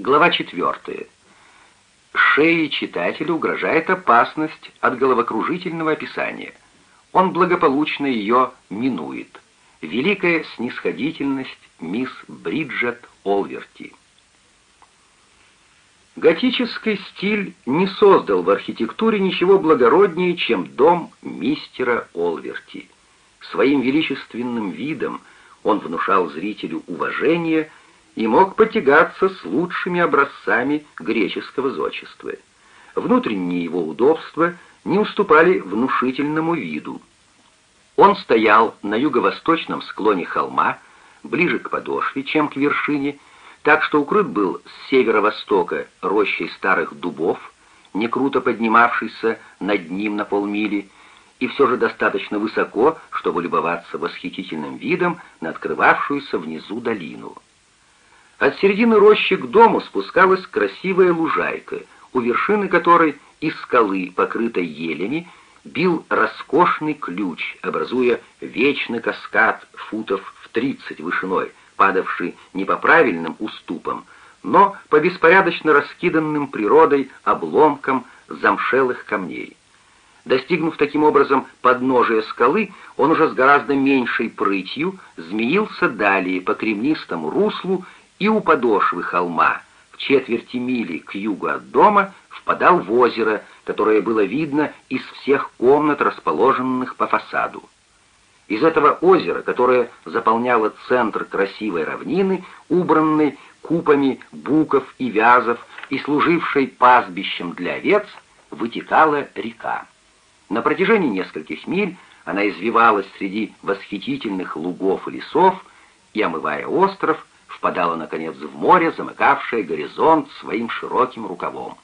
Глава 4. Шее читателя угрожает опасность от головокружительного описания. Он благополучно ее минует. Великая снисходительность мисс Бриджет Олверти. Готический стиль не создал в архитектуре ничего благороднее, чем дом мистера Олверти. Своим величественным видом он внушал зрителю уважение и мог потягаться с лучшими образцами греческого зодчества. Внутренние его удобства не уступали внушительному виду. Он стоял на юго-восточном склоне холма, ближе к подошве, чем к вершине, так что укрыт был с северо-востока рощей старых дубов, не круто поднимавшийся над ним на полмили, и все же достаточно высоко, чтобы любоваться восхитительным видом на открывавшуюся внизу долину. От середины рощи к дому спускалась красивая лужайка, у вершины которой из скалы, покрытой елями, бил роскошный ключ, образуя вечный каскад футов в тридцать вышиной, падавший не по правильным уступам, но по беспорядочно раскиданным природой обломкам замшелых камней. Достигнув таким образом подножия скалы, он уже с гораздо меньшей прытью змеился далее по кремнистому руслу и у подошвы холма, в четверти мили к югу от дома, впадал в озеро, которое было видно из всех комнат, расположенных по фасаду. Из этого озера, которое заполняло центр красивой равнины, убранной купами буков и вязов и служившей пастбищем для овец, вытекала река. На протяжении нескольких миль она извивалась среди восхитительных лугов и лесов и, омывая остров, впадала, наконец, в море, замыкавшее горизонт своим широким рукавом.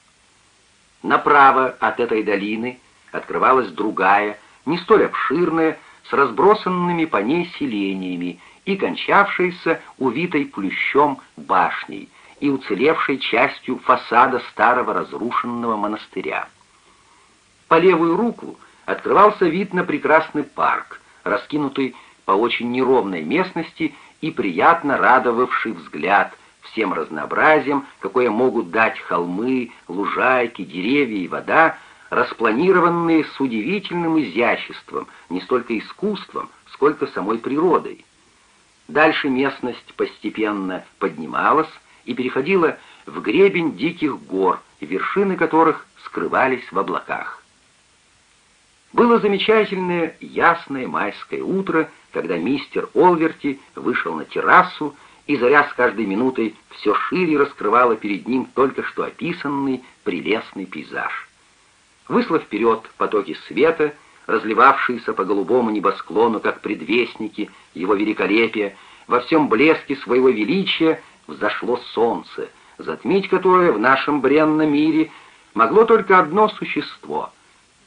Направо от этой долины открывалась другая, не столь обширная, с разбросанными по ней селениями и кончавшейся увитой плющом башней и уцелевшей частью фасада старого разрушенного монастыря. По левую руку открывался вид на прекрасный парк, раскинутый по очень неровной местности и приятно радовавший взгляд всем разнообразием, какое могут дать холмы, лужайки, деревья и вода, распланированные с удивительным изяществом, не столько искусством, сколько самой природой. Дальше местность постепенно поднималась и переходила в гребень диких гор, вершины которых скрывались в облаках. Было замечательное ясное майское утро, когда мистер Олверти вышел на террасу, и заря с каждой минутой все шире раскрывала перед ним только что описанный прелестный пейзаж. Выслав вперед потоки света, разливавшиеся по голубому небосклону, как предвестники его великолепия, во всем блеске своего величия взошло солнце, затмить которое в нашем бренном мире могло только одно существо,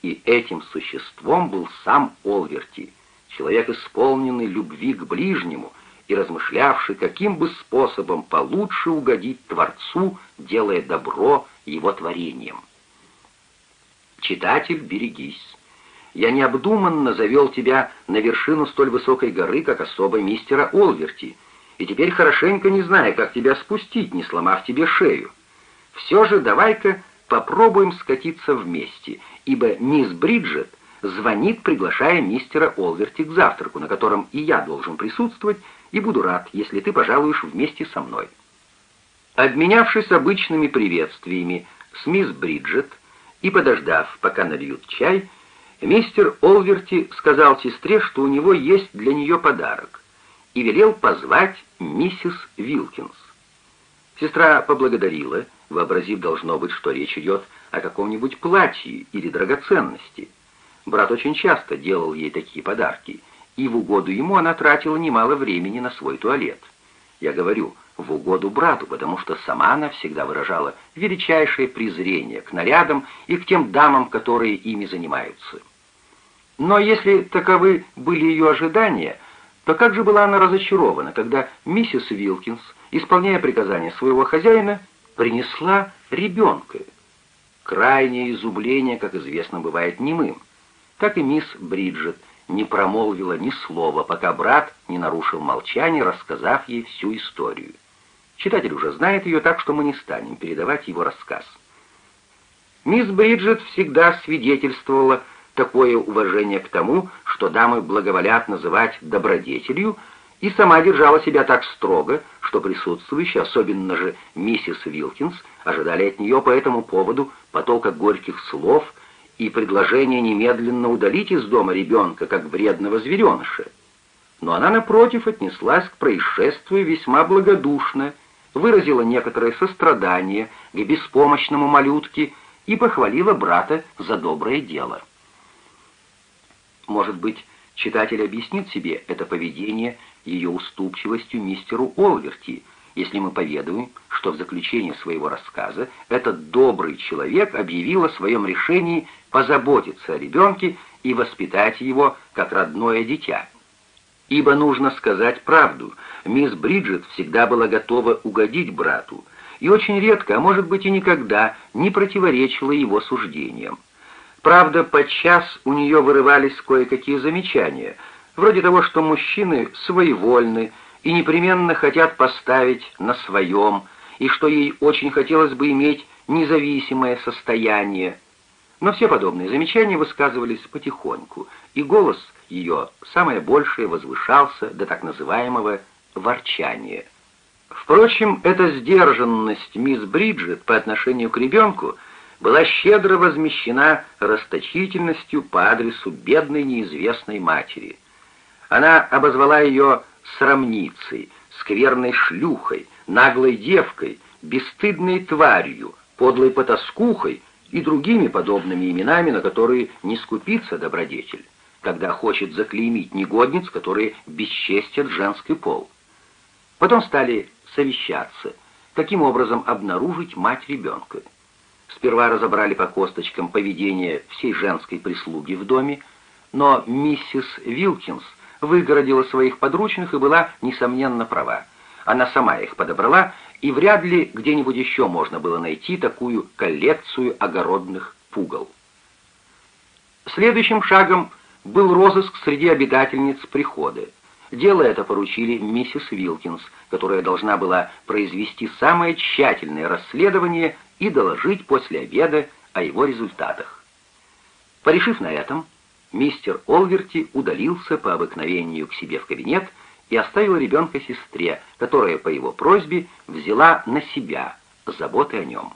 и этим существом был сам Олверти, человек, исполненный любви к ближнему и размышлявший, каким бы способом получше угодить Творцу, делая добро его творением. Читатель, берегись. Я необдуманно завел тебя на вершину столь высокой горы, как особо мистера Олверти, и теперь хорошенько не знаю, как тебя спустить, не сломав тебе шею. Все же давай-ка попробуем скатиться вместе, ибо мисс Бриджет звонит, приглашая мистера Олверти к завтраку, на котором и я должен присутствовать, и буду рад, если ты пожалуешь вместе со мной». Обменявшись обычными приветствиями с мисс Бриджет, и, подождав, пока нальют чай, мистер Олверти сказал сестре, что у него есть для нее подарок, и велел позвать миссис Вилкинс. Сестра поблагодарила, вообразив, должно быть, что речь идет о каком-нибудь платье или драгоценности. Брат очень часто делал ей такие подарки, и в угоду ему она тратила немало времени на свой туалет. Я говорю, в угоду брату, потому что сама она всегда выражала величайшее презрение к нарядам и к тем дамам, которые ими занимаются. Но если таковы были ее ожидания, то как же была она разочарована, когда миссис Вилкинс, исполняя приказания своего хозяина, принесла ребенка. Крайнее изумление, как известно, бывает немым. Так и мисс Бриджет не промолвила ни слова, пока брат не нарушил молчание, рассказав ей всю историю. Читатель уже знает ее, так что мы не станем передавать его рассказ. Мисс Бриджит всегда свидетельствовала такое уважение к тому, что дамы благоволят называть добродетелью, и сама держала себя так строго, что присутствующие, особенно же миссис Вилкинс, ожидали от нее по этому поводу потока горьких слов и предложения немедленно удалить из дома ребенка, как вредного звереныша. Но она, напротив, отнеслась к происшествию весьма благодушно, выразила некоторое сострадание к беспомощному малютке и похвалила брата за доброе дело. Может быть, читатель объяснит себе это поведение ее уступчивостью мистеру Олверти, если мы поведаем, что в заключении своего рассказа этот добрый человек объявил о своем решении позаботиться о ребенке и воспитать его как родное дитя. Ибо нужно сказать правду, мисс Бриджит всегда была готова угодить брату, и очень редко, а может быть и никогда, не противоречила его суждениям. Правда, подчас у нее вырывались кое-какие замечания, вроде того, что мужчины своевольны и непременно хотят поставить на своем, и что ей очень хотелось бы иметь независимое состояние. Но все подобные замечания высказывались потихоньку, и голос ее самое большее возвышался до так называемого ворчания. Впрочем, эта сдержанность мисс Бриджит по отношению к ребенку была щедро возмещена расточительностью по адресу бедной неизвестной матери. Она обозвала ее срамницей, скверной шлюхой, наглой девкой, бесстыдной тварью, подлой потаскухой и другими подобными именами, на которые не скупится добродетель, когда хочет заклеймить негодниц, которые бесчестят женский пол. Потом стали совещаться, каким образом обнаружить мать ребенка. Сперва разобрали по косточкам поведение всей женской прислуги в доме, но миссис Вилкинс выгородила своих подручных и была, несомненно, права. Она сама их подобрала, и вряд ли где-нибудь еще можно было найти такую коллекцию огородных пугал. Следующим шагом был розыск среди обитательниц прихода. Дело это поручили миссис Вилкинс, которая должна была произвести самое тщательное расследование и доложить после обеда о его результатах. Порешив на этом, мистер Олверти удалился по обыкновению к себе в кабинет и оставил ребенка сестре, которая по его просьбе взяла на себя заботы о нем.